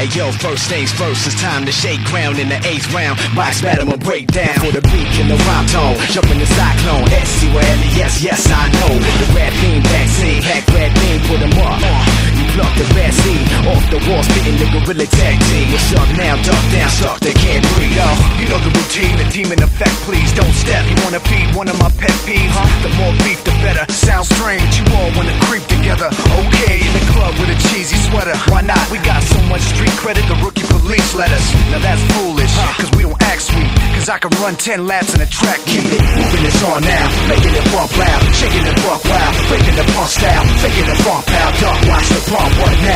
First things first, it's time to shake ground in the eighth round. Box battle break down for the beat and the rhyme tone. Jump in the cyclone, SC where yes, yes, I know. The rap beam vaccine, hack red beam, put 'em up. You pluck the bad seed off the wall, spitting the gorilla tag team. What's up now? Duck down, suck, they can't breathe. Yo, You know the routine, the demon effect, please don't step. You wanna feed one of my pet peeves? Huh? The more beef, the better. Sounds strange, you all wanna creep sweater. Why not? We got so much street credit, the rookie police let us. Now that's foolish, cause we don't act sweet. Cause I can run 10 laps in a track. Keep it moving, it's on now. Making it bump loud, shaking the bump wild, breaking the pump style, faking the bump out. Duck, watch the pump, what now?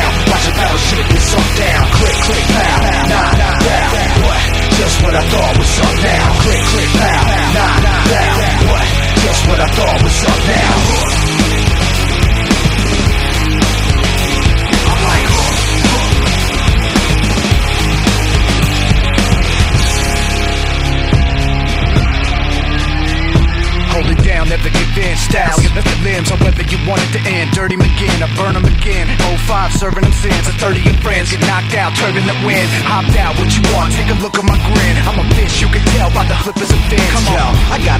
In. Style, you lift the limbs, whether you want it to end. Dirty McGinn, I burn them again. 05, serving them sins. A 30 of friends get knocked out, turbulent the wind. Hopped out, what you want? Take a look at my grin. I'm a bitch, you can tell by the flippers and fins. Come on, I got